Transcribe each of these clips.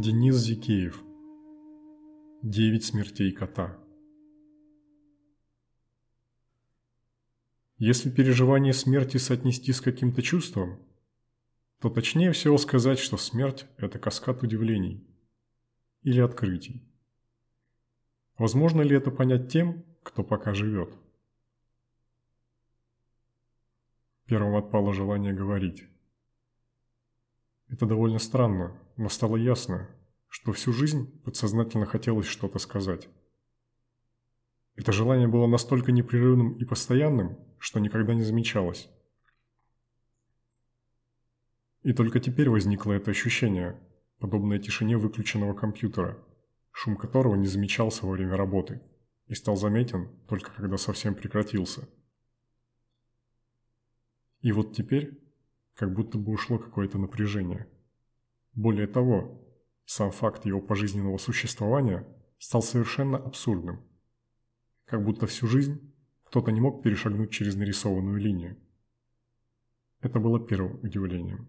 Денис Зикеев. Девять смертей кота. Если переживание смерти соотнести с каким-то чувством, то точнее всего сказать, что смерть – это каскад удивлений или открытий. Возможно ли это понять тем, кто пока живет? Первым отпало желание говорить. Это довольно странно, но стало ясно, что всю жизнь подсознательно хотелось что-то сказать. Это желание было настолько непрерывным и постоянным, что никогда не замечалось. И только теперь возникло это ощущение, подобное тишине выключенного компьютера, шум которого не замечался во время работы и стал заметен только когда совсем прекратился. И вот теперь как будто бы ушло какое-то напряжение. Более того, сам факт его пожизненного существования стал совершенно абсурдным. Как будто всю жизнь кто-то не мог перешагнуть через нарисованную линию. Это было первым удивлением.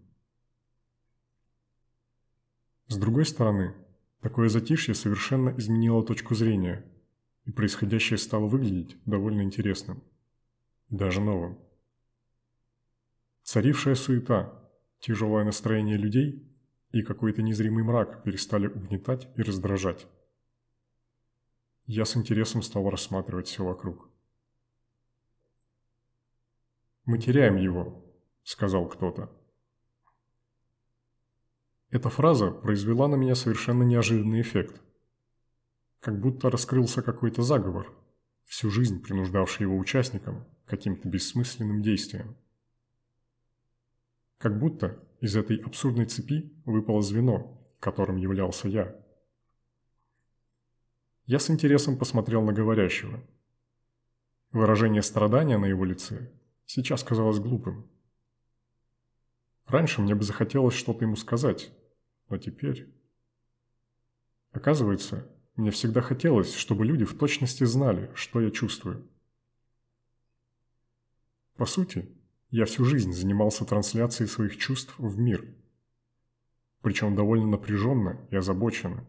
С другой стороны, такое затишье совершенно изменило точку зрения, и происходящее стало выглядеть довольно интересным, даже новым. Царившая суета, тяжелое настроение людей и какой-то незримый мрак перестали угнетать и раздражать. Я с интересом стал рассматривать все вокруг. «Мы теряем его», — сказал кто-то. Эта фраза произвела на меня совершенно неожиданный эффект. Как будто раскрылся какой-то заговор, всю жизнь принуждавший его участникам каким-то бессмысленным действиям. Как будто из этой абсурдной цепи выпало звено, которым являлся я. Я с интересом посмотрел на говорящего. Выражение страдания на его лице сейчас казалось глупым. Раньше мне бы захотелось что-то ему сказать, но теперь... Оказывается, мне всегда хотелось, чтобы люди в точности знали, что я чувствую. По сути, я всю жизнь занимался трансляцией своих чувств в мир. Причем довольно напряженно и озабоченно.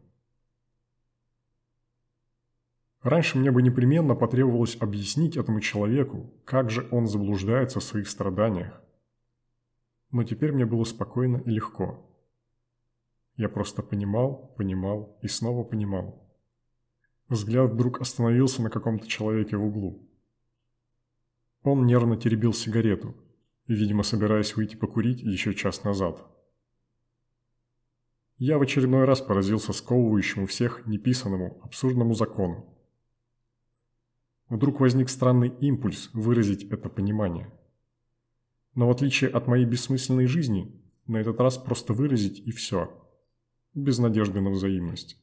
Раньше мне бы непременно потребовалось объяснить этому человеку, как же он заблуждается в своих страданиях. Но теперь мне было спокойно и легко. Я просто понимал, понимал и снова понимал. Взгляд вдруг остановился на каком-то человеке в углу. Он нервно теребил сигарету, видимо, собираясь выйти покурить еще час назад. Я в очередной раз поразился сковывающему всех неписанному, абсурдному закону. Вдруг возник странный импульс выразить это понимание. Но в отличие от моей бессмысленной жизни, на этот раз просто выразить и все. Без надежды на взаимность.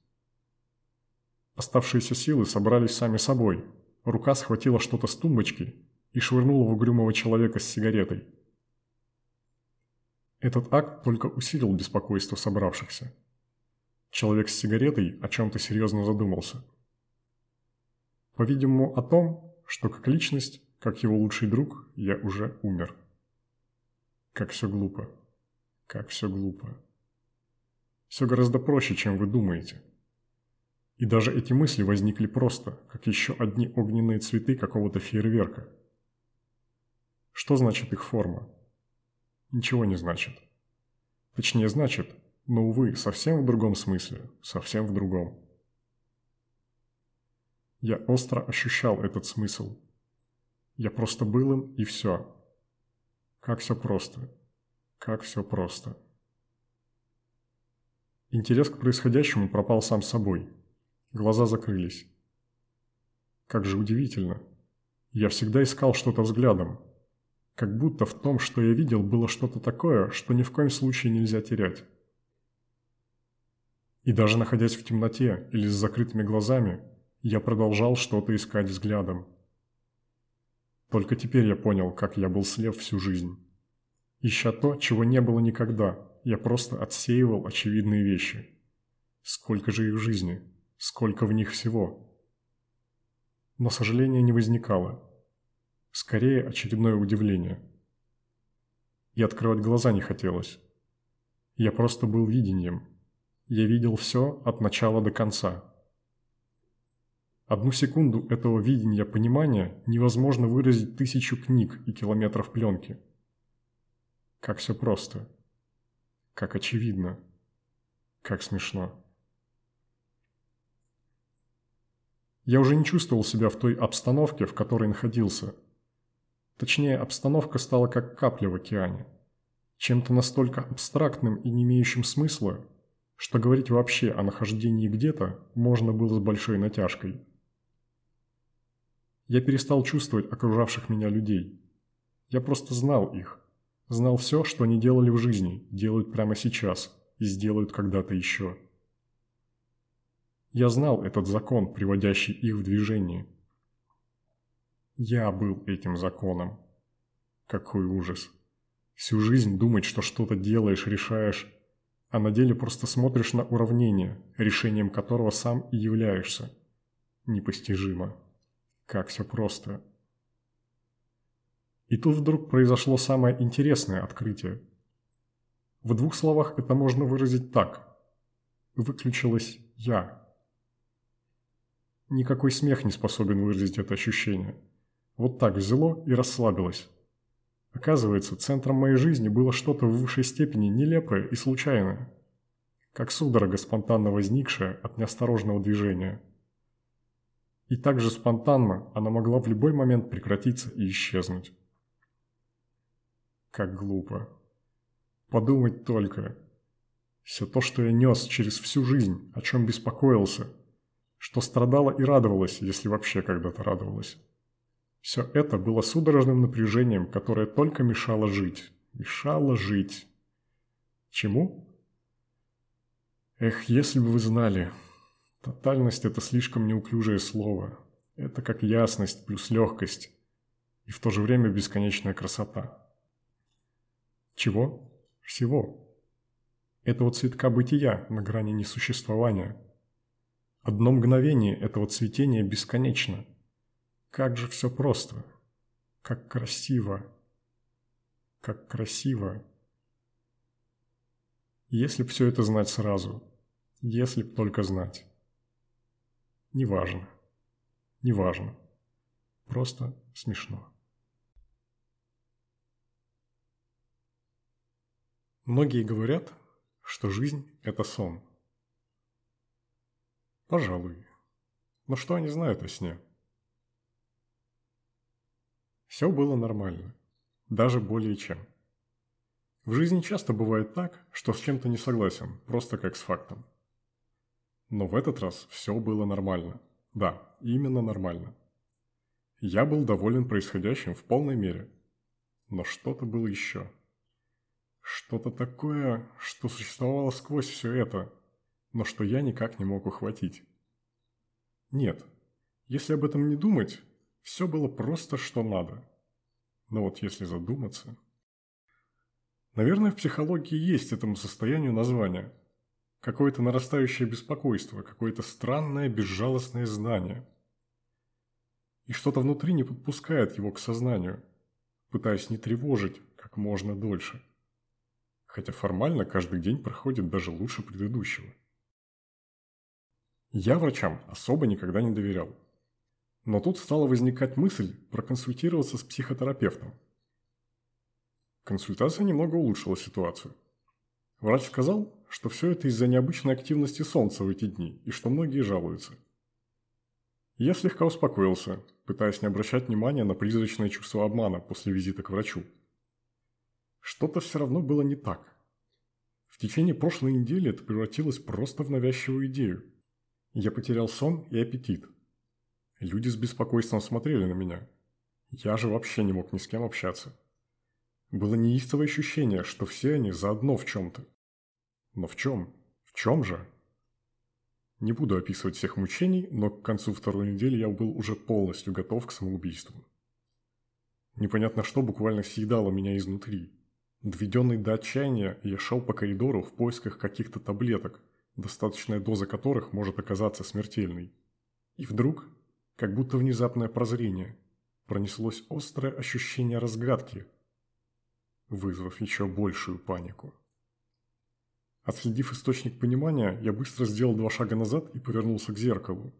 Оставшиеся силы собрались сами собой. Рука схватила что-то с тумбочки и швырнула в угрюмого человека с сигаретой. Этот акт только усилил беспокойство собравшихся. Человек с сигаретой о чем-то серьезно задумался. По-видимому, о том, что как личность, как его лучший друг, я уже умер. Как все глупо. Как все глупо. Все гораздо проще, чем вы думаете. И даже эти мысли возникли просто, как еще одни огненные цветы какого-то фейерверка. Что значит их форма? ничего не значит. Точнее, значит, но, увы, совсем в другом смысле, совсем в другом. Я остро ощущал этот смысл. Я просто был им, и все. Как все просто. Как все просто. Интерес к происходящему пропал сам собой. Глаза закрылись. Как же удивительно. Я всегда искал что-то взглядом, как будто в том, что я видел, было что-то такое, что ни в коем случае нельзя терять. И даже находясь в темноте или с закрытыми глазами, я продолжал что-то искать взглядом. Только теперь я понял, как я был слеп всю жизнь. Ища то, чего не было никогда, я просто отсеивал очевидные вещи. Сколько же их в жизни, сколько в них всего. Но сожаления не возникало, Скорее, очередное удивление. И открывать глаза не хотелось. Я просто был видением. Я видел все от начала до конца. Одну секунду этого видения понимания невозможно выразить тысячу книг и километров пленки. Как все просто. Как очевидно. Как смешно. Я уже не чувствовал себя в той обстановке, в которой находился. Точнее, обстановка стала как капля в океане. Чем-то настолько абстрактным и не имеющим смысла, что говорить вообще о нахождении где-то можно было с большой натяжкой. Я перестал чувствовать окружавших меня людей. Я просто знал их. Знал все, что они делали в жизни, делают прямо сейчас и сделают когда-то еще. Я знал этот закон, приводящий их в движение. Я был этим законом. Какой ужас. Всю жизнь думать, что что-то делаешь, решаешь, а на деле просто смотришь на уравнение, решением которого сам и являешься. Непостижимо. Как все просто. И тут вдруг произошло самое интересное открытие. В двух словах это можно выразить так. Выключилось «я». Никакой смех не способен выразить это ощущение. Вот так взяло и расслабилось. Оказывается, центром моей жизни было что-то в высшей степени нелепое и случайное. Как судорога, спонтанно возникшая от неосторожного движения. И также спонтанно она могла в любой момент прекратиться и исчезнуть. Как глупо. Подумать только. Все то, что я нес через всю жизнь, о чем беспокоился, что страдала и радовалась, если вообще когда-то радовалась. Все это было судорожным напряжением, которое только мешало жить. Мешало жить. Чему? Эх, если бы вы знали. Тотальность – это слишком неуклюжее слово. Это как ясность плюс легкость. И в то же время бесконечная красота. Чего? Всего. Этого цветка бытия на грани несуществования. Одно мгновение этого цветения бесконечно – как же все просто. Как красиво. Как красиво. Если б все это знать сразу. Если б только знать. Неважно. Неважно. Просто смешно. Многие говорят, что жизнь – это сон. Пожалуй. Но что они знают о сне? Все было нормально. Даже более чем. В жизни часто бывает так, что с чем-то не согласен, просто как с фактом. Но в этот раз все было нормально. Да, именно нормально. Я был доволен происходящим в полной мере. Но что-то было еще. Что-то такое, что существовало сквозь все это, но что я никак не мог ухватить. Нет, если об этом не думать, все было просто что надо. Но вот если задуматься... Наверное, в психологии есть этому состоянию название. Какое-то нарастающее беспокойство, какое-то странное безжалостное знание. И что-то внутри не подпускает его к сознанию, пытаясь не тревожить как можно дольше. Хотя формально каждый день проходит даже лучше предыдущего. Я врачам особо никогда не доверял. Но тут стала возникать мысль проконсультироваться с психотерапевтом. Консультация немного улучшила ситуацию. Врач сказал, что все это из-за необычной активности Солнца в эти дни и что многие жалуются. Я слегка успокоился, пытаясь не обращать внимания на призрачное чувство обмана после визита к врачу. Что-то все равно было не так. В течение прошлой недели это превратилось просто в навязчивую идею. Я потерял сон и аппетит – Люди с беспокойством смотрели на меня. Я же вообще не мог ни с кем общаться. Было неистовое ощущение, что все они заодно в чем-то. Но в чем? В чем же? Не буду описывать всех мучений, но к концу второй недели я был уже полностью готов к самоубийству. Непонятно что буквально съедало меня изнутри. Доведенный до отчаяния, я шел по коридору в поисках каких-то таблеток, достаточная доза которых может оказаться смертельной. И вдруг как будто внезапное прозрение. Пронеслось острое ощущение разгадки, вызвав еще большую панику. Отследив источник понимания, я быстро сделал два шага назад и повернулся к зеркалу.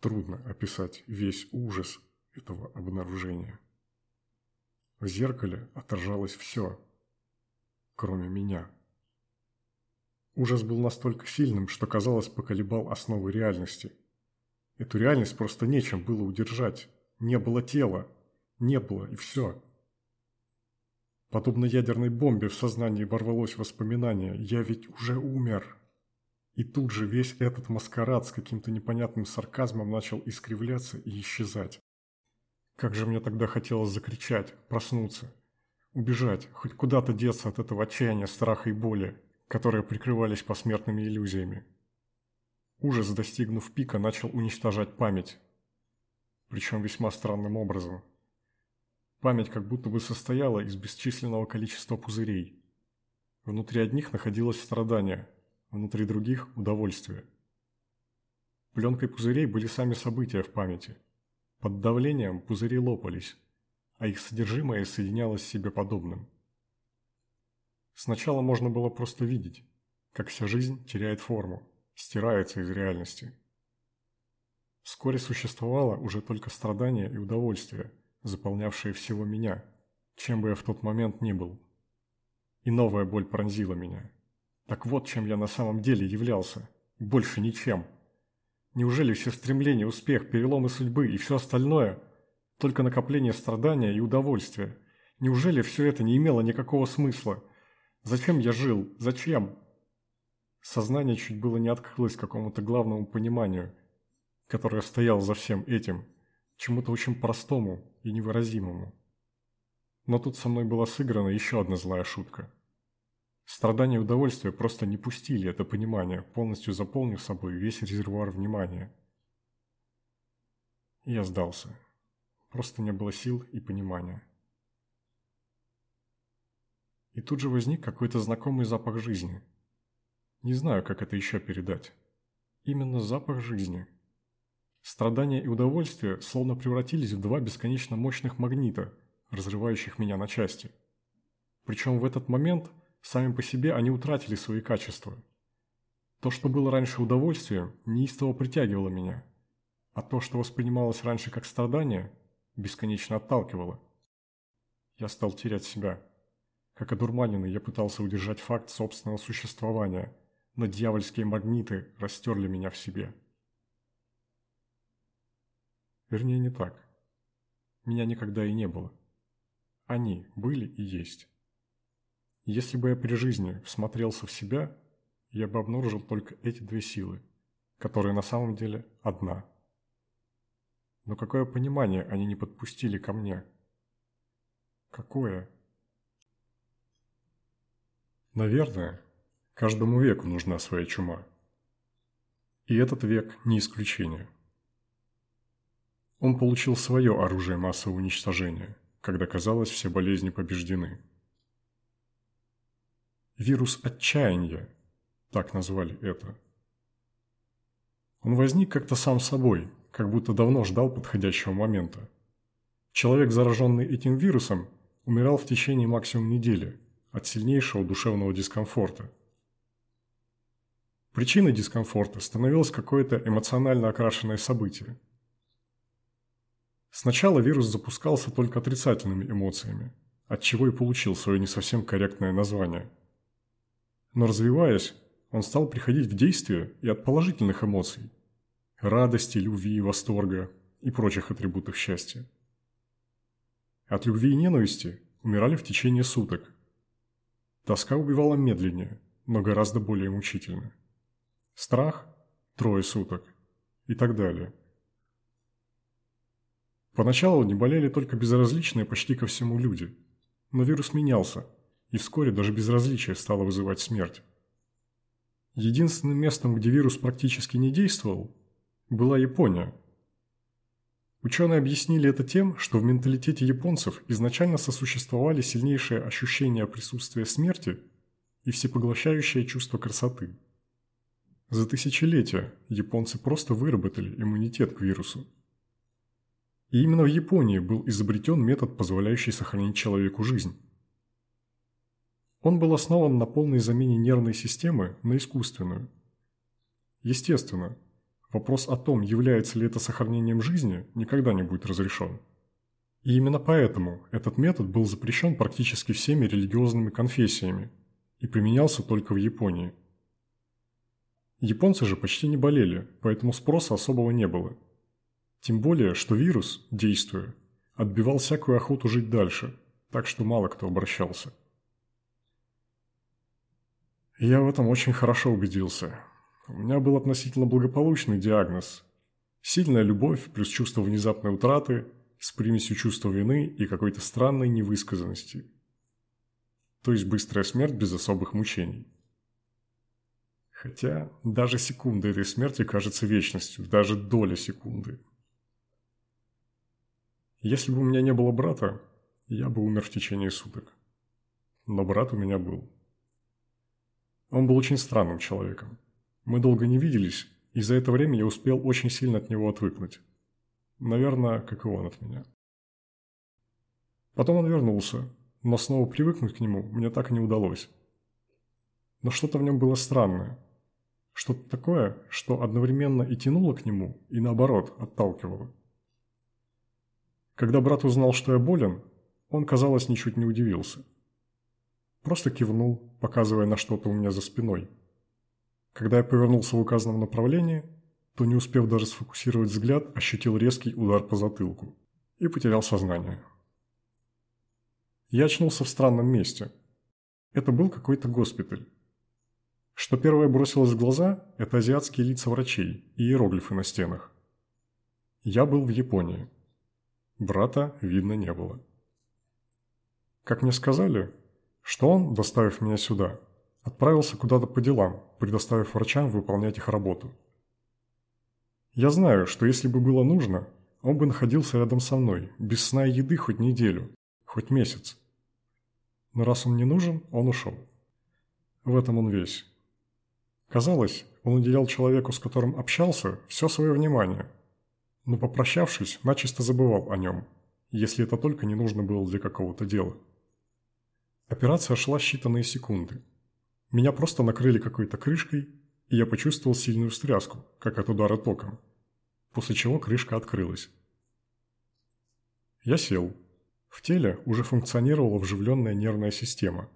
Трудно описать весь ужас этого обнаружения. В зеркале отражалось все, кроме меня. Ужас был настолько сильным, что, казалось, поколебал основы реальности. Эту реальность просто нечем было удержать. Не было тела. Не было, и все. Подобно ядерной бомбе в сознании ворвалось воспоминание «Я ведь уже умер». И тут же весь этот маскарад с каким-то непонятным сарказмом начал искривляться и исчезать. Как же мне тогда хотелось закричать, проснуться, убежать, хоть куда-то деться от этого отчаяния, страха и боли, которые прикрывались посмертными иллюзиями. Ужас, достигнув пика, начал уничтожать память. Причем весьма странным образом. Память как будто бы состояла из бесчисленного количества пузырей. Внутри одних находилось страдание, внутри других – удовольствие. Пленкой пузырей были сами события в памяти. Под давлением пузыри лопались, а их содержимое соединялось себе подобным. Сначала можно было просто видеть, как вся жизнь теряет форму, стирается из реальности. Вскоре существовало уже только страдание и удовольствие, заполнявшие всего меня, чем бы я в тот момент ни был. И новая боль пронзила меня. Так вот, чем я на самом деле являлся. Больше ничем. Неужели все стремления, успех, переломы судьбы и все остальное – только накопление страдания и удовольствия? Неужели все это не имело никакого смысла? Зачем я жил? Зачем? Сознание чуть было не открылось какому-то главному пониманию, которое стояло за всем этим, чему-то очень простому и невыразимому. Но тут со мной была сыграна еще одна злая шутка. Страдания и удовольствие просто не пустили это понимание, полностью заполнив собой весь резервуар внимания. И я сдался. Просто не было сил и понимания. И тут же возник какой-то знакомый запах жизни. Не знаю, как это еще передать. Именно запах жизни. Страдания и удовольствие словно превратились в два бесконечно мощных магнита, разрывающих меня на части. Причем в этот момент – Сами по себе они утратили свои качества. То, что было раньше удовольствием, неистово притягивало меня, а то, что воспринималось раньше как страдание, бесконечно отталкивало. Я стал терять себя. Как одурманенный, я пытался удержать факт собственного существования, но дьявольские магниты растерли меня в себе. Вернее, не так. Меня никогда и не было. Они были и есть. Если бы я при жизни всмотрелся в себя, я бы обнаружил только эти две силы, которые на самом деле одна. Но какое понимание они не подпустили ко мне? Какое? Наверное, каждому веку нужна своя чума. И этот век не исключение. Он получил свое оружие массового уничтожения, когда казалось все болезни побеждены. Вирус отчаяния, так назвали это. Он возник как-то сам собой, как будто давно ждал подходящего момента. Человек, зараженный этим вирусом, умирал в течение максимум недели от сильнейшего душевного дискомфорта. Причиной дискомфорта становилось какое-то эмоционально окрашенное событие. Сначала вирус запускался только отрицательными эмоциями, от чего и получил свое не совсем корректное название – но развиваясь, он стал приходить в действие и от положительных эмоций – радости, любви, восторга и прочих атрибутов счастья. От любви и ненависти умирали в течение суток. Тоска убивала медленнее, но гораздо более мучительно. Страх – трое суток и так далее. Поначалу не болели только безразличные почти ко всему люди, но вирус менялся – и вскоре даже безразличие стало вызывать смерть. Единственным местом, где вирус практически не действовал, была Япония. Ученые объяснили это тем, что в менталитете японцев изначально сосуществовали сильнейшее ощущение присутствия смерти и всепоглощающее чувство красоты. За тысячелетия японцы просто выработали иммунитет к вирусу. И именно в Японии был изобретен метод, позволяющий сохранить человеку жизнь. Он был основан на полной замене нервной системы на искусственную. Естественно, вопрос о том, является ли это сохранением жизни, никогда не будет разрешен. И именно поэтому этот метод был запрещен практически всеми религиозными конфессиями и применялся только в Японии. Японцы же почти не болели, поэтому спроса особого не было. Тем более, что вирус, действуя, отбивал всякую охоту жить дальше, так что мало кто обращался. Я в этом очень хорошо убедился. У меня был относительно благополучный диагноз. Сильная любовь плюс чувство внезапной утраты с примесью чувства вины и какой-то странной невысказанности. То есть быстрая смерть без особых мучений. Хотя даже секунда этой смерти кажется вечностью, даже доля секунды. Если бы у меня не было брата, я бы умер в течение суток. Но брат у меня был. Он был очень странным человеком. Мы долго не виделись, и за это время я успел очень сильно от него отвыкнуть. Наверное, как и он от меня. Потом он вернулся, но снова привыкнуть к нему мне так и не удалось. Но что-то в нем было странное. Что-то такое, что одновременно и тянуло к нему, и наоборот, отталкивало. Когда брат узнал, что я болен, он, казалось, ничуть не удивился. Просто кивнул, показывая на что-то у меня за спиной. Когда я повернулся в указанном направлении, то, не успев даже сфокусировать взгляд, ощутил резкий удар по затылку и потерял сознание. Я очнулся в странном месте. Это был какой-то госпиталь. Что первое бросилось в глаза – это азиатские лица врачей и иероглифы на стенах. Я был в Японии. Брата видно не было. Как мне сказали, что он, доставив меня сюда, отправился куда-то по делам, предоставив врачам выполнять их работу. Я знаю, что если бы было нужно, он бы находился рядом со мной, без сна и еды хоть неделю, хоть месяц. Но раз он не нужен, он ушел. В этом он весь. Казалось, он уделял человеку, с которым общался, все свое внимание. Но попрощавшись, начисто забывал о нем, если это только не нужно было для какого-то дела. Операция шла считанные секунды. Меня просто накрыли какой-то крышкой, и я почувствовал сильную встряску, как от удара током, после чего крышка открылась. Я сел. В теле уже функционировала вживленная нервная система.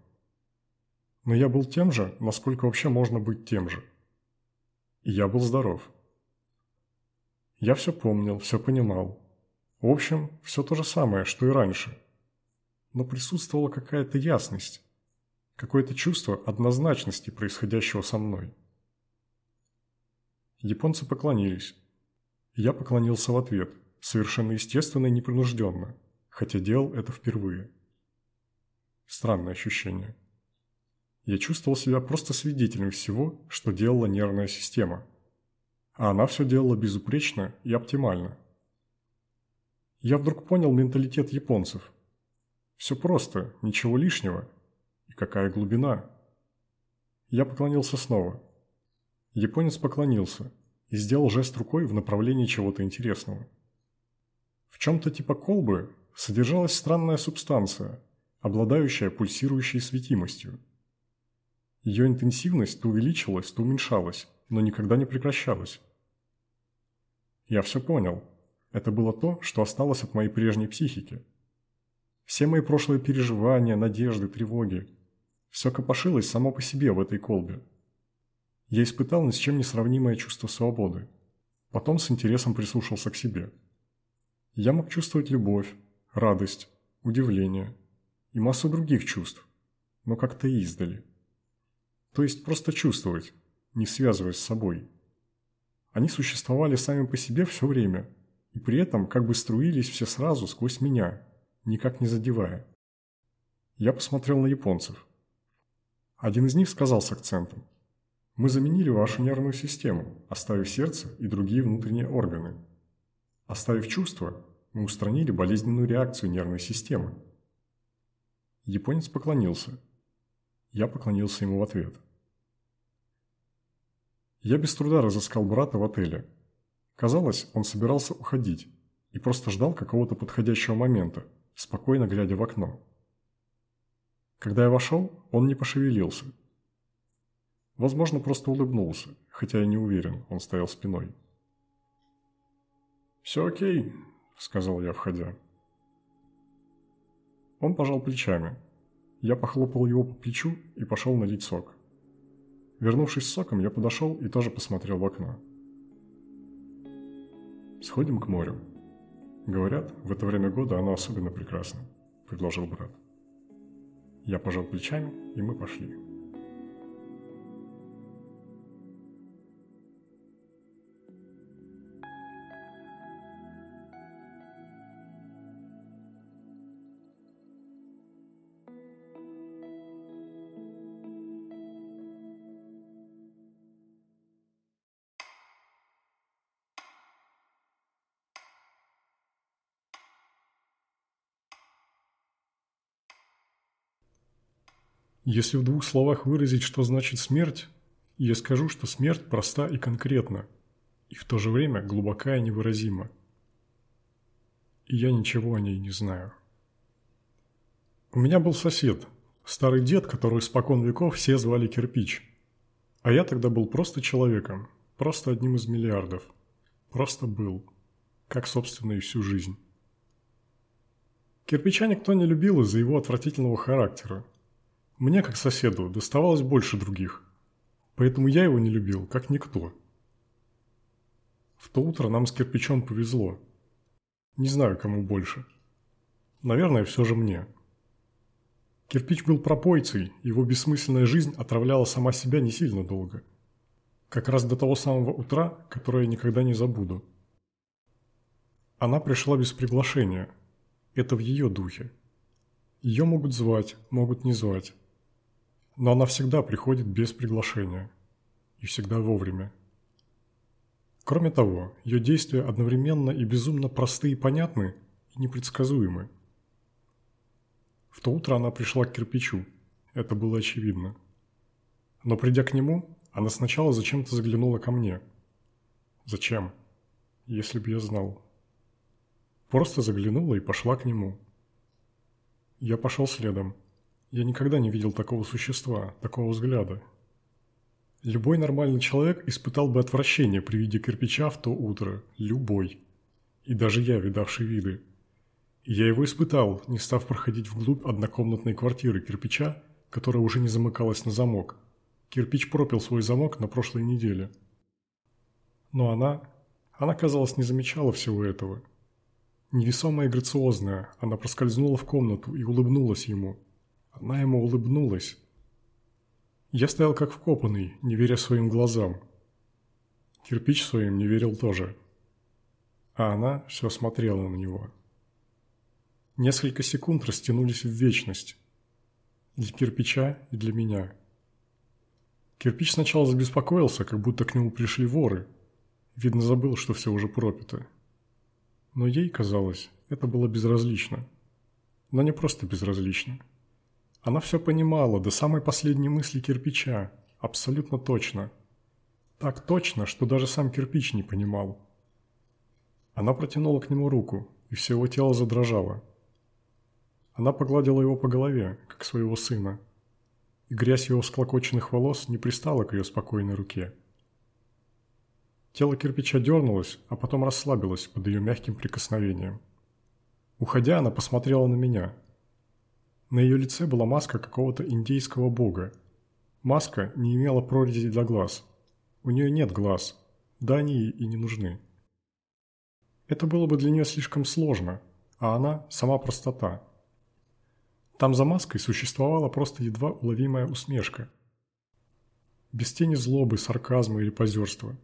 Но я был тем же, насколько вообще можно быть тем же. И я был здоров. Я все помнил, все понимал. В общем, все то же самое, что и раньше – но присутствовала какая-то ясность, какое-то чувство однозначности происходящего со мной. Японцы поклонились. Я поклонился в ответ, совершенно естественно и непринужденно, хотя делал это впервые. Странное ощущение. Я чувствовал себя просто свидетелем всего, что делала нервная система. А она все делала безупречно и оптимально. Я вдруг понял менталитет японцев – все просто, ничего лишнего. И какая глубина. Я поклонился снова. Японец поклонился и сделал жест рукой в направлении чего-то интересного. В чем-то типа колбы содержалась странная субстанция, обладающая пульсирующей светимостью. Ее интенсивность то увеличилась, то уменьшалась, но никогда не прекращалась. Я все понял. Это было то, что осталось от моей прежней психики – все мои прошлые переживания, надежды, тревоги. Все копошилось само по себе в этой колбе. Я испытал ни с чем не сравнимое чувство свободы. Потом с интересом прислушался к себе. Я мог чувствовать любовь, радость, удивление и массу других чувств, но как-то издали. То есть просто чувствовать, не связываясь с собой. Они существовали сами по себе все время, и при этом как бы струились все сразу сквозь меня – никак не задевая. Я посмотрел на японцев. Один из них сказал с акцентом. «Мы заменили вашу нервную систему, оставив сердце и другие внутренние органы. Оставив чувства, мы устранили болезненную реакцию нервной системы». Японец поклонился. Я поклонился ему в ответ. Я без труда разыскал брата в отеле. Казалось, он собирался уходить и просто ждал какого-то подходящего момента, спокойно глядя в окно. Когда я вошел, он не пошевелился. Возможно, просто улыбнулся, хотя я не уверен, он стоял спиной. «Все окей», — сказал я, входя. Он пожал плечами. Я похлопал его по плечу и пошел налить сок. Вернувшись с соком, я подошел и тоже посмотрел в окно. «Сходим к морю», «Говорят, в это время года оно особенно прекрасно», – предложил брат. Я пожал плечами, и мы пошли. Если в двух словах выразить, что значит смерть, я скажу, что смерть проста и конкретна, и в то же время глубока и невыразима. И я ничего о ней не знаю. У меня был сосед, старый дед, которого испокон веков все звали Кирпич. А я тогда был просто человеком, просто одним из миллиардов. Просто был. Как, собственно, и всю жизнь. Кирпича никто не любил из-за его отвратительного характера, мне, как соседу, доставалось больше других. Поэтому я его не любил, как никто. В то утро нам с кирпичом повезло. Не знаю, кому больше. Наверное, все же мне. Кирпич был пропойцей, его бессмысленная жизнь отравляла сама себя не сильно долго. Как раз до того самого утра, которое я никогда не забуду. Она пришла без приглашения. Это в ее духе. Ее могут звать, могут не звать но она всегда приходит без приглашения. И всегда вовремя. Кроме того, ее действия одновременно и безумно просты и понятны, и непредсказуемы. В то утро она пришла к кирпичу. Это было очевидно. Но придя к нему, она сначала зачем-то заглянула ко мне. Зачем? Если бы я знал. Просто заглянула и пошла к нему. Я пошел следом. Я никогда не видел такого существа, такого взгляда. Любой нормальный человек испытал бы отвращение при виде кирпича в то утро. Любой. И даже я, видавший виды. Я его испытал, не став проходить вглубь однокомнатной квартиры кирпича, которая уже не замыкалась на замок. Кирпич пропил свой замок на прошлой неделе. Но она... Она, казалось, не замечала всего этого. Невесомая и грациозная, она проскользнула в комнату и улыбнулась ему – она ему улыбнулась. Я стоял как вкопанный, не веря своим глазам. Кирпич своим не верил тоже. А она все смотрела на него. Несколько секунд растянулись в вечность. Для кирпича и для меня. Кирпич сначала забеспокоился, как будто к нему пришли воры. Видно, забыл, что все уже пропито. Но ей казалось, это было безразлично. Но не просто безразлично. Она все понимала, до самой последней мысли кирпича. Абсолютно точно. Так точно, что даже сам кирпич не понимал. Она протянула к нему руку, и все его тело задрожало. Она погладила его по голове, как своего сына. И грязь его склокоченных волос не пристала к ее спокойной руке. Тело кирпича дернулось, а потом расслабилось под ее мягким прикосновением. Уходя, она посмотрела на меня – на ее лице была маска какого-то индейского бога. Маска не имела прорези для глаз. У нее нет глаз. Да они и не нужны. Это было бы для нее слишком сложно, а она – сама простота. Там за маской существовала просто едва уловимая усмешка. Без тени злобы, сарказма или позерства.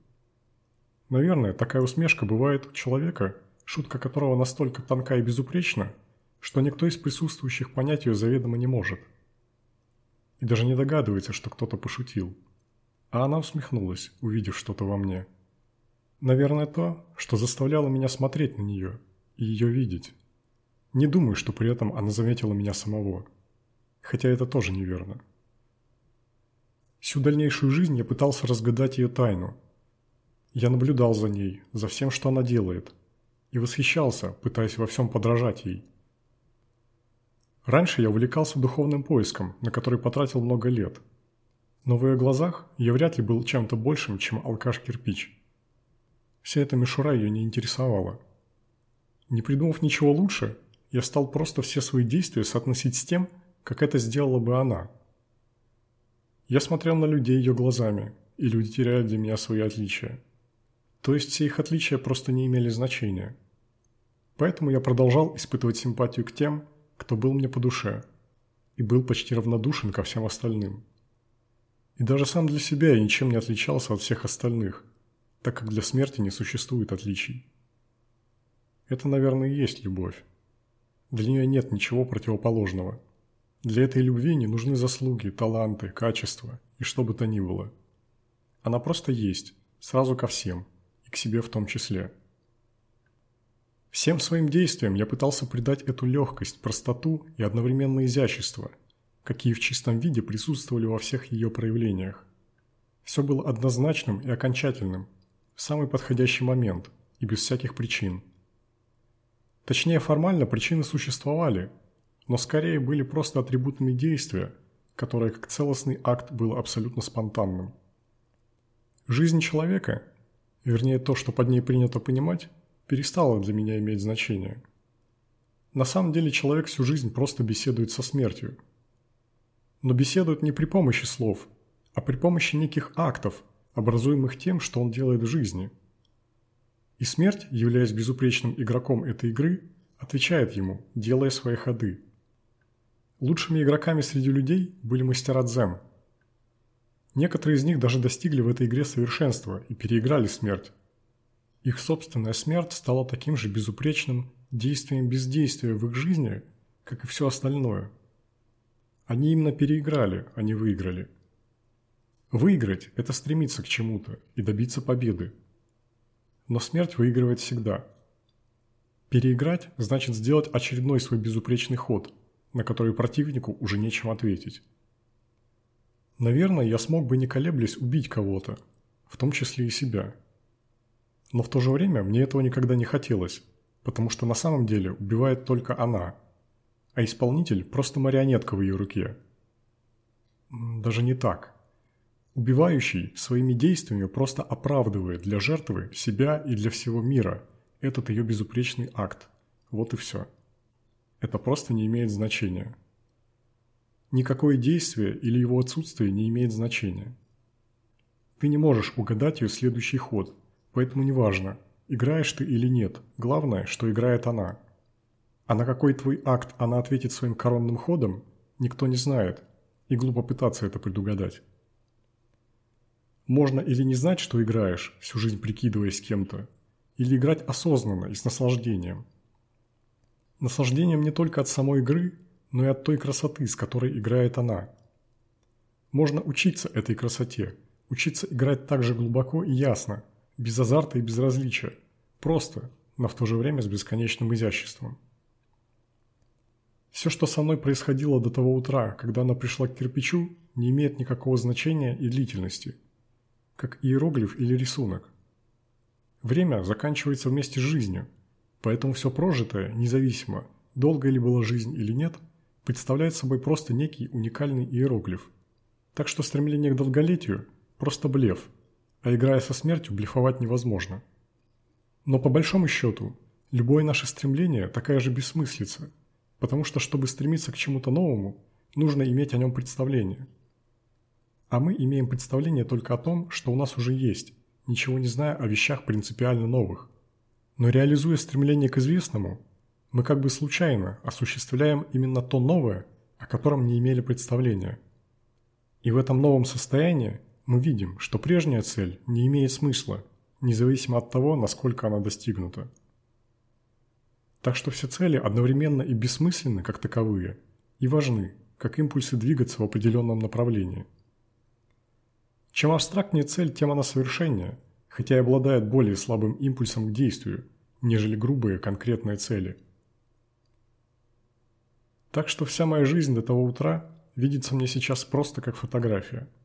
Наверное, такая усмешка бывает у человека, шутка которого настолько тонка и безупречна, что никто из присутствующих понять ее заведомо не может. И даже не догадывается, что кто-то пошутил. А она усмехнулась, увидев что-то во мне. Наверное, то, что заставляло меня смотреть на нее и ее видеть. Не думаю, что при этом она заметила меня самого. Хотя это тоже неверно. Всю дальнейшую жизнь я пытался разгадать ее тайну. Я наблюдал за ней, за всем, что она делает, и восхищался, пытаясь во всем подражать ей. Раньше я увлекался духовным поиском, на который потратил много лет. Но в ее глазах я вряд ли был чем-то большим, чем алкаш-кирпич. Вся эта мишура ее не интересовала. Не придумав ничего лучше, я стал просто все свои действия соотносить с тем, как это сделала бы она. Я смотрел на людей ее глазами, и люди теряют для меня свои отличия. То есть все их отличия просто не имели значения. Поэтому я продолжал испытывать симпатию к тем, кто был мне по душе, и был почти равнодушен ко всем остальным. И даже сам для себя я ничем не отличался от всех остальных, так как для смерти не существует отличий. Это, наверное, и есть любовь. Для нее нет ничего противоположного. Для этой любви не нужны заслуги, таланты, качества и что бы то ни было. Она просто есть, сразу ко всем, и к себе в том числе. Всем своим действиям я пытался придать эту легкость, простоту и одновременно изящество, какие в чистом виде присутствовали во всех ее проявлениях. Все было однозначным и окончательным, в самый подходящий момент и без всяких причин. Точнее, формально причины существовали, но скорее были просто атрибутами действия, которое как целостный акт было абсолютно спонтанным. Жизнь человека, вернее то, что под ней принято понимать, перестало для меня иметь значение. На самом деле человек всю жизнь просто беседует со смертью. Но беседует не при помощи слов, а при помощи неких актов, образуемых тем, что он делает в жизни. И смерть, являясь безупречным игроком этой игры, отвечает ему, делая свои ходы. Лучшими игроками среди людей были мастера дзен. Некоторые из них даже достигли в этой игре совершенства и переиграли смерть. Их собственная смерть стала таким же безупречным действием бездействия в их жизни, как и все остальное. Они именно переиграли, а не выиграли. Выиграть – это стремиться к чему-то и добиться победы. Но смерть выигрывает всегда. Переиграть – значит сделать очередной свой безупречный ход, на который противнику уже нечем ответить. Наверное, я смог бы не колеблясь убить кого-то, в том числе и себя – но в то же время мне этого никогда не хотелось, потому что на самом деле убивает только она, а исполнитель просто марионетка в ее руке. Даже не так. Убивающий своими действиями просто оправдывает для жертвы себя и для всего мира этот ее безупречный акт. Вот и все. Это просто не имеет значения. Никакое действие или его отсутствие не имеет значения. Ты не можешь угадать ее следующий ход – Поэтому неважно, играешь ты или нет, главное, что играет она. А на какой твой акт она ответит своим коронным ходом, никто не знает, и глупо пытаться это предугадать. Можно или не знать, что играешь, всю жизнь прикидываясь кем-то, или играть осознанно и с наслаждением. Наслаждением не только от самой игры, но и от той красоты, с которой играет она. Можно учиться этой красоте, учиться играть так же глубоко и ясно – без азарта и безразличия. Просто, но в то же время с бесконечным изяществом. Все, что со мной происходило до того утра, когда она пришла к кирпичу, не имеет никакого значения и длительности, как иероглиф или рисунок. Время заканчивается вместе с жизнью, поэтому все прожитое, независимо, долго ли была жизнь или нет, представляет собой просто некий уникальный иероглиф. Так что стремление к долголетию – просто блеф – а играя со смертью, блефовать невозможно. Но по большому счету, любое наше стремление – такая же бессмыслица, потому что, чтобы стремиться к чему-то новому, нужно иметь о нем представление. А мы имеем представление только о том, что у нас уже есть, ничего не зная о вещах принципиально новых. Но реализуя стремление к известному, мы как бы случайно осуществляем именно то новое, о котором не имели представления. И в этом новом состоянии мы видим, что прежняя цель не имеет смысла, независимо от того, насколько она достигнута. Так что все цели одновременно и бессмысленны как таковые, и важны, как импульсы двигаться в определенном направлении. Чем абстрактнее цель, тем она совершеннее, хотя и обладает более слабым импульсом к действию, нежели грубые конкретные цели. Так что вся моя жизнь до того утра видится мне сейчас просто как фотография –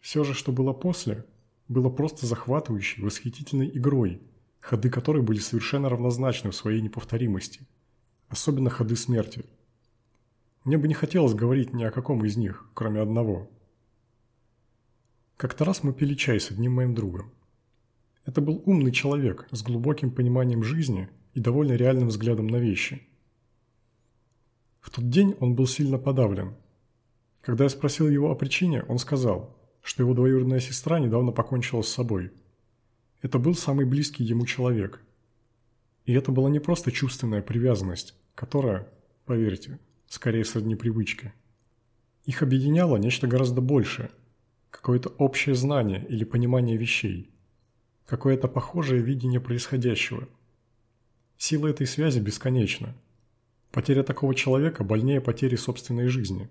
все же, что было после, было просто захватывающей, восхитительной игрой, ходы которой были совершенно равнозначны в своей неповторимости. Особенно ходы смерти. Мне бы не хотелось говорить ни о каком из них, кроме одного. Как-то раз мы пили чай с одним моим другом. Это был умный человек с глубоким пониманием жизни и довольно реальным взглядом на вещи. В тот день он был сильно подавлен. Когда я спросил его о причине, он сказал, что его двоюродная сестра недавно покончила с собой. Это был самый близкий ему человек. И это была не просто чувственная привязанность, которая, поверьте, скорее сродни привычке. Их объединяло нечто гораздо большее, какое-то общее знание или понимание вещей, какое-то похожее видение происходящего. Сила этой связи бесконечна. Потеря такого человека больнее потери собственной жизни.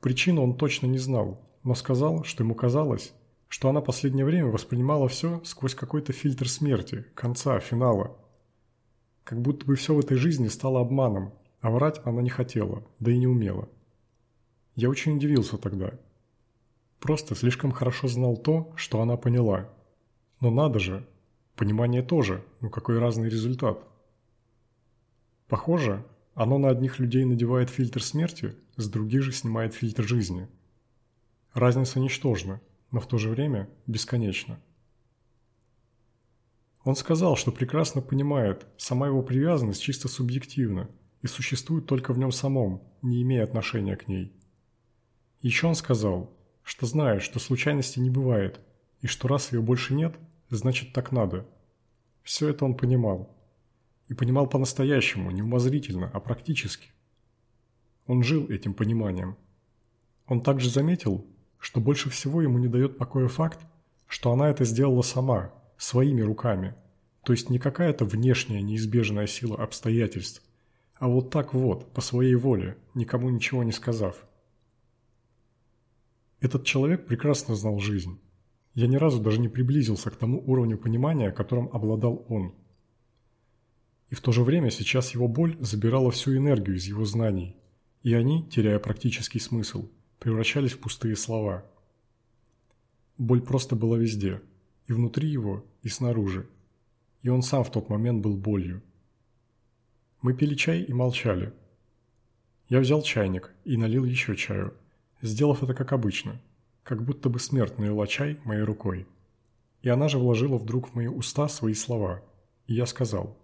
Причину он точно не знал, но сказал, что ему казалось, что она последнее время воспринимала все сквозь какой-то фильтр смерти, конца, финала. Как будто бы все в этой жизни стало обманом, а врать она не хотела, да и не умела. Я очень удивился тогда. Просто слишком хорошо знал то, что она поняла. Но надо же, понимание тоже, ну какой разный результат. Похоже, оно на одних людей надевает фильтр смерти, с других же снимает фильтр жизни. Разница ничтожна, но в то же время бесконечна. Он сказал, что прекрасно понимает, сама его привязанность чисто субъективна и существует только в нем самом, не имея отношения к ней. Еще он сказал, что знает, что случайности не бывает, и что раз ее больше нет, значит так надо. Все это он понимал. И понимал по-настоящему, не умозрительно, а практически. Он жил этим пониманием. Он также заметил, что больше всего ему не дает покоя факт, что она это сделала сама, своими руками, то есть не какая-то внешняя неизбежная сила обстоятельств, а вот так вот, по своей воле, никому ничего не сказав. Этот человек прекрасно знал жизнь. Я ни разу даже не приблизился к тому уровню понимания, которым обладал он. И в то же время сейчас его боль забирала всю энергию из его знаний, и они, теряя практический смысл, превращались в пустые слова. Боль просто была везде, и внутри его, и снаружи. И он сам в тот момент был болью. Мы пили чай и молчали. Я взял чайник и налил еще чаю – сделав это как обычно, как будто бы смерть налила чай моей рукой. И она же вложила вдруг в мои уста свои слова, и я сказал,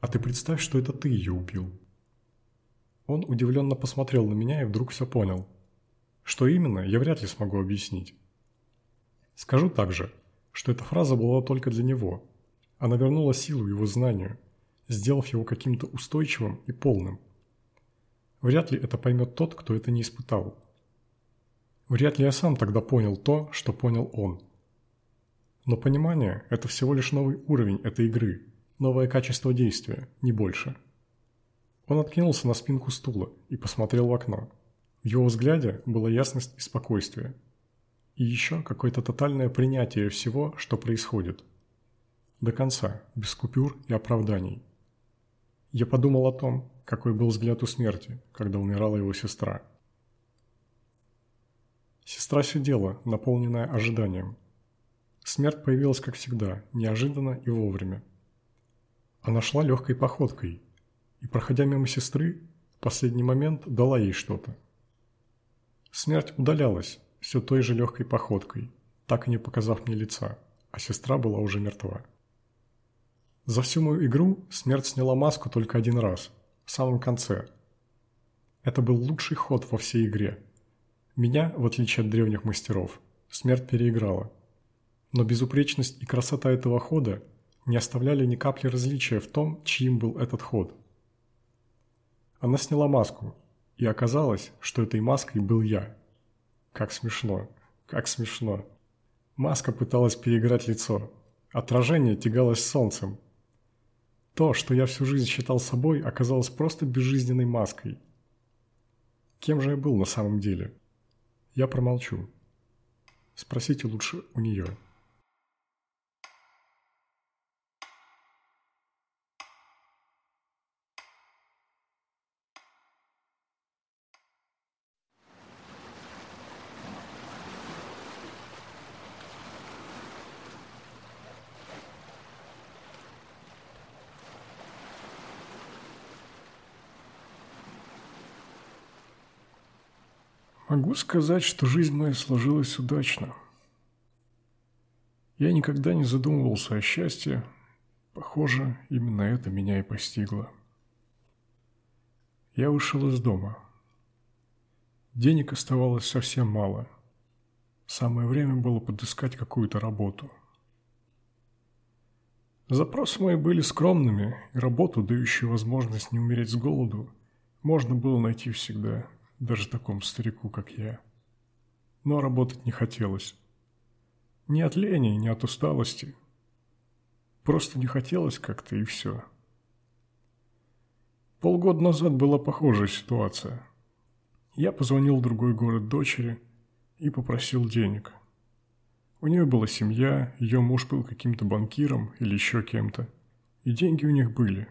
«А ты представь, что это ты ее убил». Он удивленно посмотрел на меня и вдруг все понял. Что именно, я вряд ли смогу объяснить. Скажу также, что эта фраза была только для него. Она вернула силу его знанию, сделав его каким-то устойчивым и полным. Вряд ли это поймет тот, кто это не испытал. Вряд ли я сам тогда понял то, что понял он. Но понимание – это всего лишь новый уровень этой игры, новое качество действия, не больше. Он откинулся на спинку стула и посмотрел в окно. В его взгляде была ясность и спокойствие. И еще какое-то тотальное принятие всего, что происходит. До конца, без купюр и оправданий. Я подумал о том, какой был взгляд у смерти, когда умирала его сестра. Сестра сидела, наполненная ожиданием. Смерть появилась, как всегда, неожиданно и вовремя. Она шла легкой походкой, и, проходя мимо сестры, в последний момент дала ей что-то. Смерть удалялась все той же легкой походкой, так и не показав мне лица, а сестра была уже мертва. За всю мою игру смерть сняла маску только один раз, в самом конце. Это был лучший ход во всей игре – меня, в отличие от древних мастеров, смерть переиграла. Но безупречность и красота этого хода не оставляли ни капли различия в том, чьим был этот ход. Она сняла маску, и оказалось, что этой маской был я. Как смешно, как смешно. Маска пыталась переиграть лицо. Отражение тягалось солнцем. То, что я всю жизнь считал собой, оказалось просто безжизненной маской. Кем же я был на самом деле? Я промолчу. Спросите лучше у нее. Могу сказать, что жизнь моя сложилась удачно. Я никогда не задумывался о счастье. Похоже, именно это меня и постигло. Я вышел из дома. Денег оставалось совсем мало. Самое время было подыскать какую-то работу. Запросы мои были скромными, и работу, дающую возможность не умереть с голоду, можно было найти всегда, даже такому старику, как я. Но работать не хотелось. Не от лени, не от усталости. Просто не хотелось как-то, и все. Полгода назад была похожая ситуация. Я позвонил в другой город дочери и попросил денег. У нее была семья, ее муж был каким-то банкиром или еще кем-то, и деньги у них были.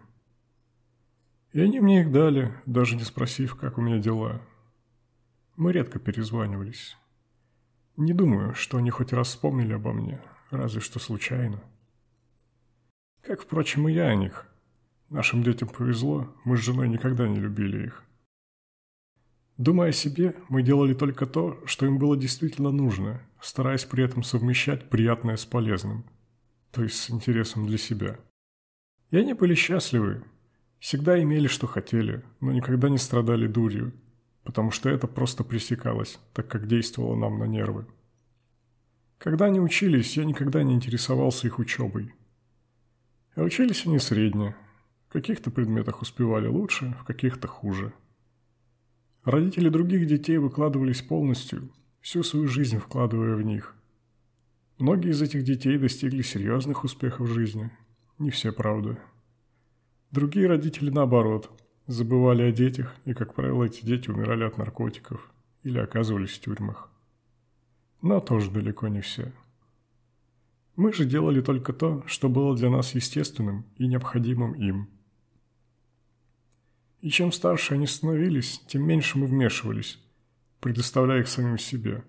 И они мне их дали, даже не спросив, как у меня дела. Мы редко перезванивались. Не думаю, что они хоть раз вспомнили обо мне, разве что случайно. Как, впрочем, и я о них. Нашим детям повезло, мы с женой никогда не любили их. Думая о себе, мы делали только то, что им было действительно нужно, стараясь при этом совмещать приятное с полезным, то есть с интересом для себя. И они были счастливы, всегда имели, что хотели, но никогда не страдали дурью, потому что это просто пресекалось, так как действовало нам на нервы. Когда они учились, я никогда не интересовался их учебой. А учились они средне, в каких-то предметах успевали лучше, в каких-то хуже. Родители других детей выкладывались полностью, всю свою жизнь вкладывая в них. Многие из этих детей достигли серьезных успехов в жизни. Не все, правда. Другие родители, наоборот, забывали о детях, и, как правило, эти дети умирали от наркотиков или оказывались в тюрьмах. Но тоже далеко не все. Мы же делали только то, что было для нас естественным и необходимым им – и чем старше они становились, тем меньше мы вмешивались, предоставляя их самим себе.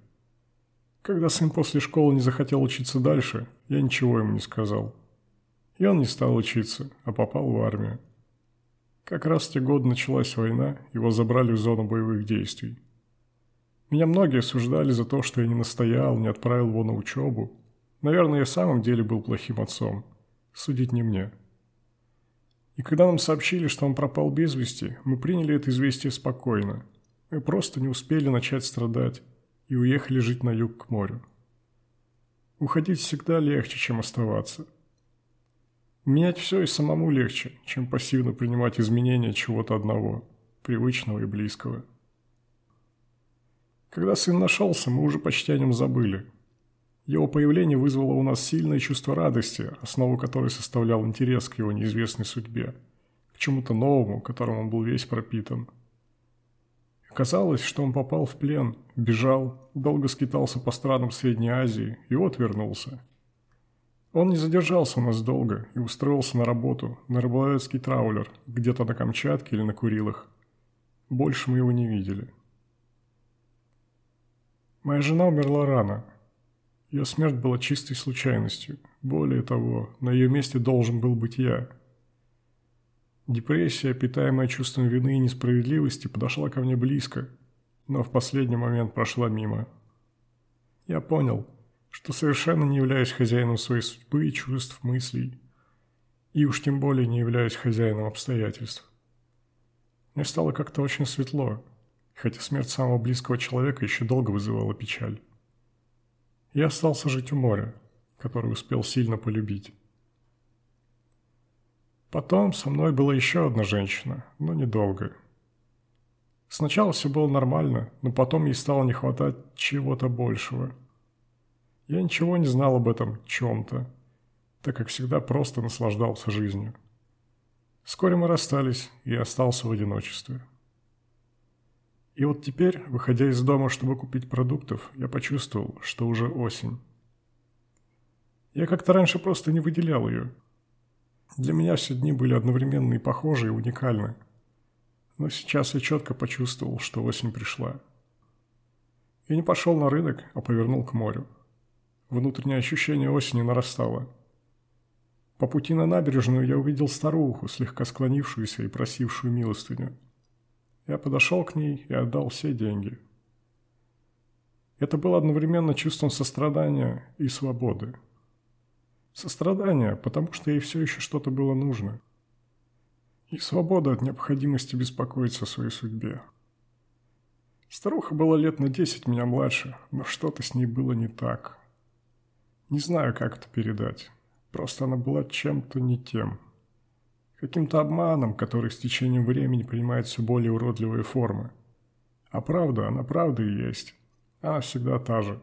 Когда сын после школы не захотел учиться дальше, я ничего ему не сказал. И он не стал учиться, а попал в армию. Как раз в те годы началась война, его забрали в зону боевых действий. Меня многие осуждали за то, что я не настоял, не отправил его на учебу. Наверное, я в самом деле был плохим отцом. Судить не мне. И когда нам сообщили, что он пропал без вести, мы приняли это известие спокойно. Мы просто не успели начать страдать и уехали жить на юг к морю. Уходить всегда легче, чем оставаться. Менять все и самому легче, чем пассивно принимать изменения чего-то одного, привычного и близкого. Когда сын нашелся, мы уже почти о нем забыли – его появление вызвало у нас сильное чувство радости, основу которой составлял интерес к его неизвестной судьбе, к чему-то новому, которым он был весь пропитан. Казалось, что он попал в плен, бежал, долго скитался по странам Средней Азии и вот вернулся. Он не задержался у нас долго и устроился на работу, на рыболовецкий траулер, где-то на Камчатке или на Курилах. Больше мы его не видели. Моя жена умерла рано, ее смерть была чистой случайностью. Более того, на ее месте должен был быть я. Депрессия, питаемая чувством вины и несправедливости, подошла ко мне близко, но в последний момент прошла мимо. Я понял, что совершенно не являюсь хозяином своей судьбы и чувств, мыслей, и уж тем более не являюсь хозяином обстоятельств. Мне стало как-то очень светло, хотя смерть самого близкого человека еще долго вызывала печаль. Я остался жить у моря, который успел сильно полюбить. Потом со мной была еще одна женщина, но недолго. Сначала все было нормально, но потом ей стало не хватать чего-то большего. Я ничего не знал об этом чем-то, так как всегда просто наслаждался жизнью. Вскоре мы расстались, и я остался в одиночестве. И вот теперь, выходя из дома, чтобы купить продуктов, я почувствовал, что уже осень. Я как-то раньше просто не выделял ее. Для меня все дни были одновременно и похожи, и уникальны. Но сейчас я четко почувствовал, что осень пришла. Я не пошел на рынок, а повернул к морю. Внутреннее ощущение осени нарастало. По пути на набережную я увидел старуху, слегка склонившуюся и просившую милостыню. Я подошел к ней и отдал все деньги. Это было одновременно чувством сострадания и свободы. Сострадание, потому что ей все еще что-то было нужно. И свобода от необходимости беспокоиться о своей судьбе. Старуха была лет на десять меня младше, но что-то с ней было не так. Не знаю, как это передать. Просто она была чем-то не тем. Каким-то обманом, который с течением времени принимает все более уродливые формы. А правда, она правда и есть. Она всегда та же.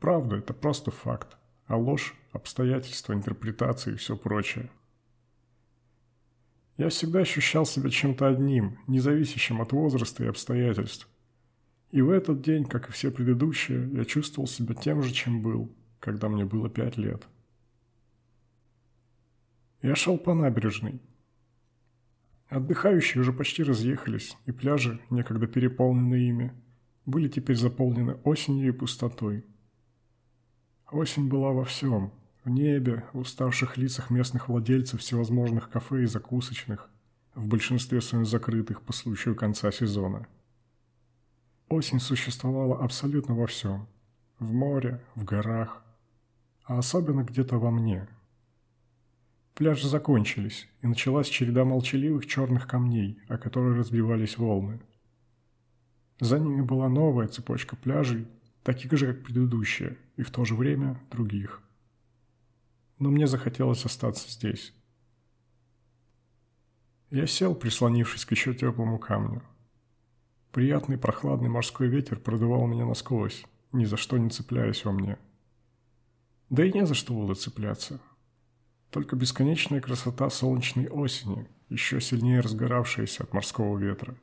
Правда – это просто факт, а ложь – обстоятельства, интерпретации и все прочее. Я всегда ощущал себя чем-то одним, независящим от возраста и обстоятельств. И в этот день, как и все предыдущие, я чувствовал себя тем же, чем был, когда мне было пять лет. Я шел по набережной. Отдыхающие уже почти разъехались, и пляжи, некогда переполненные ими, были теперь заполнены осенью и пустотой. Осень была во всем. В небе, в уставших лицах местных владельцев всевозможных кафе и закусочных, в большинстве своем закрытых по случаю конца сезона. Осень существовала абсолютно во всем. В море, в горах, а особенно где-то во мне. Пляжи закончились, и началась череда молчаливых черных камней, о которые разбивались волны. За ними была новая цепочка пляжей, таких же, как предыдущая, и в то же время других. Но мне захотелось остаться здесь. Я сел, прислонившись к еще теплому камню. Приятный прохладный морской ветер продувал меня насквозь, ни за что не цепляясь во мне. Да и не за что было цепляться. Только бесконечная красота солнечной осени, еще сильнее разгоравшаяся от морского ветра.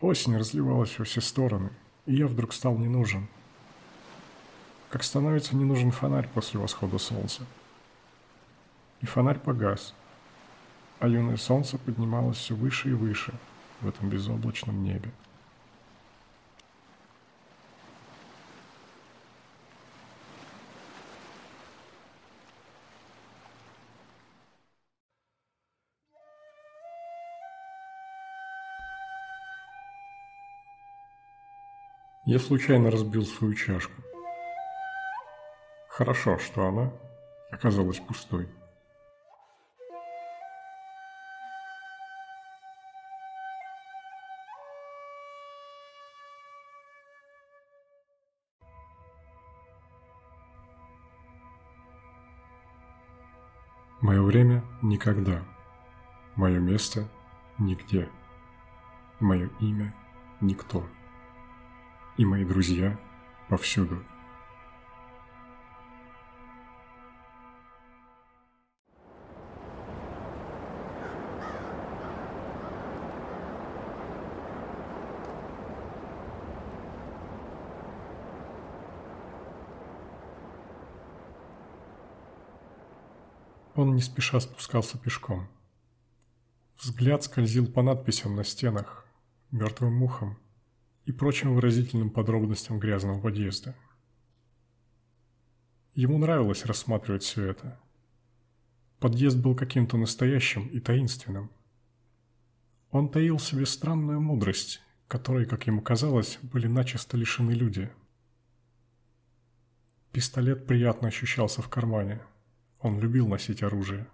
Осень разливалась во все стороны, и я вдруг стал не нужен. Как становится не нужен фонарь после восхода солнца. И фонарь погас, а юное солнце поднималось все выше и выше – в этом безоблачном небе. Я случайно разбил свою чашку. Хорошо, что она оказалась пустой. Мое время – никогда. Мое место – нигде. Мое имя – никто. И мои друзья – повсюду. Он не спеша спускался пешком. Взгляд скользил по надписям на стенах, мертвым мухам и прочим выразительным подробностям грязного подъезда. Ему нравилось рассматривать все это. Подъезд был каким-то настоящим и таинственным. Он таил в себе странную мудрость, которой, как ему казалось, были начисто лишены люди. Пистолет приятно ощущался в кармане – он любил носить оружие.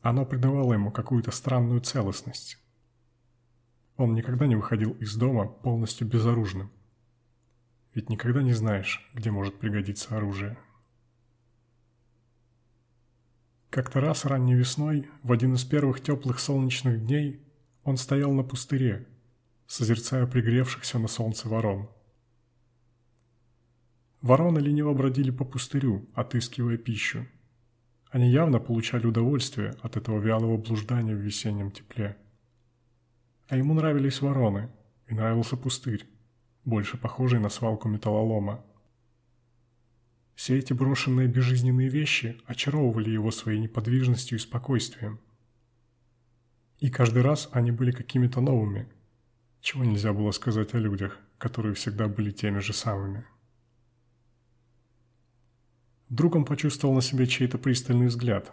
Оно придавало ему какую-то странную целостность. Он никогда не выходил из дома полностью безоружным. Ведь никогда не знаешь, где может пригодиться оружие. Как-то раз ранней весной, в один из первых теплых солнечных дней, он стоял на пустыре, созерцая пригревшихся на солнце ворон. Вороны лениво бродили по пустырю, отыскивая пищу. Они явно получали удовольствие от этого вялого блуждания в весеннем тепле. А ему нравились вороны, и нравился пустырь, больше похожий на свалку металлолома. Все эти брошенные безжизненные вещи очаровывали его своей неподвижностью и спокойствием. И каждый раз они были какими-то новыми, чего нельзя было сказать о людях, которые всегда были теми же самыми. Вдруг он почувствовал на себе чей-то пристальный взгляд.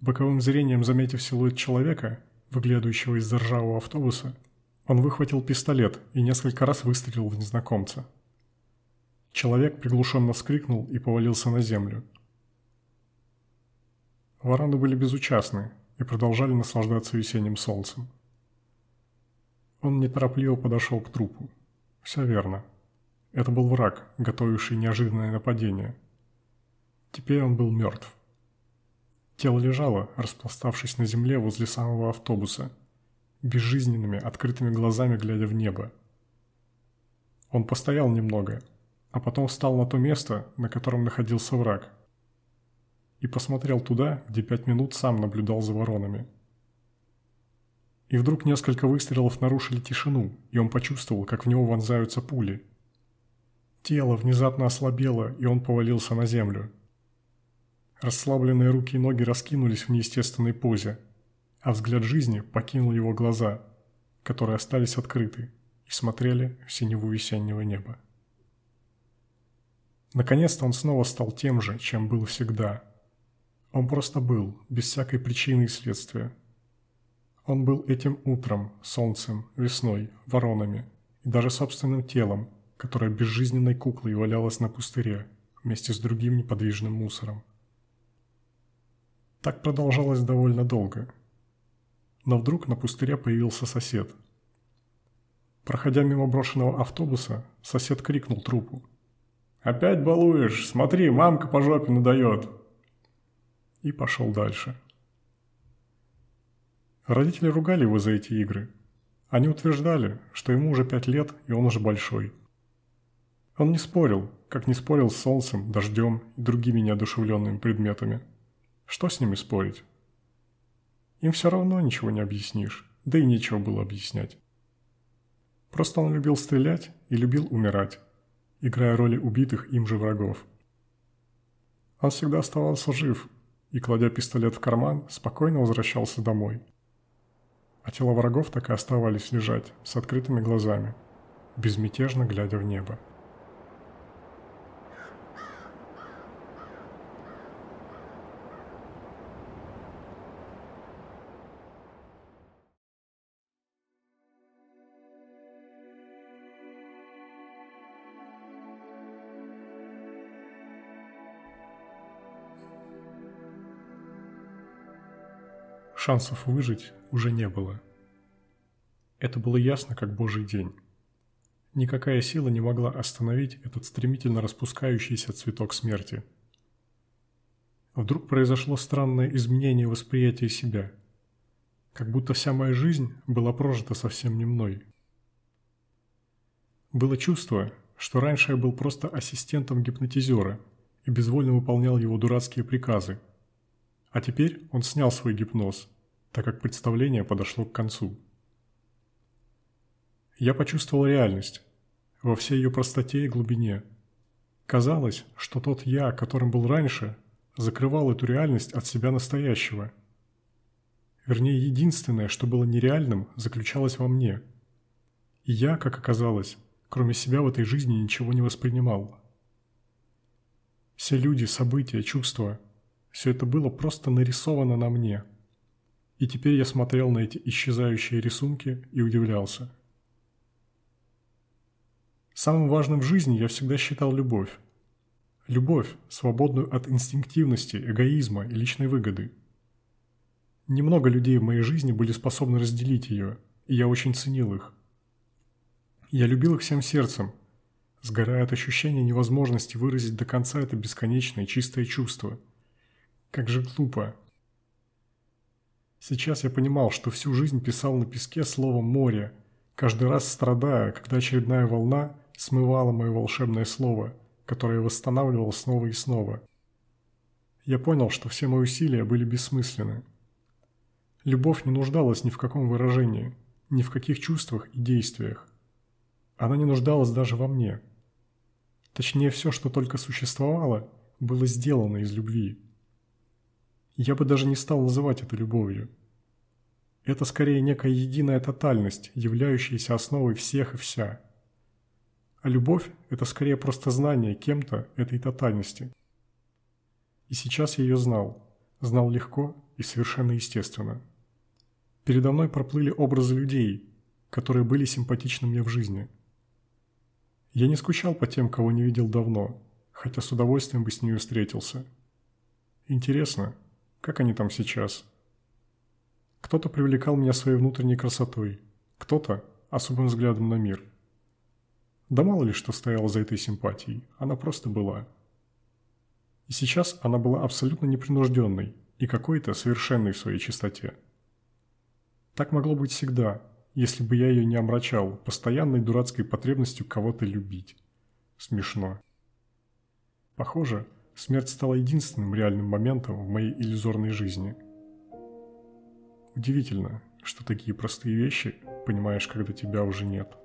Боковым зрением заметив силуэт человека, выглядывающего из-за ржавого автобуса, Он выхватил пистолет и несколько раз выстрелил в незнакомца. Человек приглушенно вскрикнул и повалился на землю. Вороны были безучастны и продолжали наслаждаться весенним солнцем. Он неторопливо подошел к трупу. Все верно. Это был враг, готовивший неожиданное нападение. Теперь он был мертв. Тело лежало, распластавшись на земле возле самого автобуса, безжизненными, открытыми глазами глядя в небо. Он постоял немного, а потом встал на то место, на котором находился враг, и посмотрел туда, где пять минут сам наблюдал за воронами. И вдруг несколько выстрелов нарушили тишину, и он почувствовал, как в него вонзаются пули. Тело внезапно ослабело, и он повалился на землю. Расслабленные руки и ноги раскинулись в неестественной позе, а взгляд жизни покинул его глаза, которые остались открыты и смотрели в синеву весеннего неба. Наконец-то он снова стал тем же, чем был всегда. Он просто был, без всякой причины и следствия. Он был этим утром, солнцем, весной, воронами и даже собственным телом, которое безжизненной куклой валялось на пустыре вместе с другим неподвижным мусором. Так продолжалось довольно долго. Но вдруг на пустыре появился сосед. Проходя мимо брошенного автобуса, сосед крикнул трупу. «Опять балуешь? Смотри, мамка по жопе надает!» И пошел дальше. Родители ругали его за эти игры. Они утверждали, что ему уже пять лет и он уже большой. Он не спорил, как не спорил с солнцем, дождем и другими неодушевленными предметами. Что с ними спорить? Им все равно ничего не объяснишь, да и нечего было объяснять. Просто он любил стрелять и любил умирать, играя роли убитых им же врагов. Он всегда оставался жив и, кладя пистолет в карман, спокойно возвращался домой – а тела врагов так и оставались лежать с открытыми глазами, безмятежно глядя в небо. Шансов выжить уже не было. Это было ясно, как божий день. Никакая сила не могла остановить этот стремительно распускающийся цветок смерти. Вдруг произошло странное изменение восприятия себя. Как будто вся моя жизнь была прожита совсем не мной. Было чувство, что раньше я был просто ассистентом гипнотизера и безвольно выполнял его дурацкие приказы. А теперь он снял свой гипноз – так как представление подошло к концу. Я почувствовал реальность во всей ее простоте и глубине. Казалось, что тот «я», которым был раньше, закрывал эту реальность от себя настоящего. Вернее, единственное, что было нереальным, заключалось во мне. И я, как оказалось, кроме себя в этой жизни ничего не воспринимал. Все люди, события, чувства – все это было просто нарисовано на мне – и теперь я смотрел на эти исчезающие рисунки и удивлялся. Самым важным в жизни я всегда считал любовь. Любовь, свободную от инстинктивности, эгоизма и личной выгоды. Немного людей в моей жизни были способны разделить ее, и я очень ценил их. Я любил их всем сердцем, сгорая от ощущения невозможности выразить до конца это бесконечное чистое чувство. Как же глупо, Сейчас я понимал, что всю жизнь писал на песке слово «море», каждый раз страдая, когда очередная волна смывала мое волшебное слово, которое восстанавливал снова и снова. Я понял, что все мои усилия были бессмысленны. Любовь не нуждалась ни в каком выражении, ни в каких чувствах и действиях. Она не нуждалась даже во мне. Точнее, все, что только существовало, было сделано из любви. Я бы даже не стал называть это любовью. Это скорее некая единая тотальность, являющаяся основой всех и вся. А любовь – это скорее просто знание кем-то этой тотальности. И сейчас я ее знал. Знал легко и совершенно естественно. Передо мной проплыли образы людей, которые были симпатичны мне в жизни. Я не скучал по тем, кого не видел давно, хотя с удовольствием бы с ними встретился. Интересно, как они там сейчас? Кто-то привлекал меня своей внутренней красотой, кто-то – особым взглядом на мир. Да мало ли что стояло за этой симпатией, она просто была. И сейчас она была абсолютно непринужденной и какой-то совершенной в своей чистоте. Так могло быть всегда, если бы я ее не омрачал постоянной дурацкой потребностью кого-то любить. Смешно. Похоже, смерть стала единственным реальным моментом в моей иллюзорной жизни. Удивительно, что такие простые вещи понимаешь, когда тебя уже нет.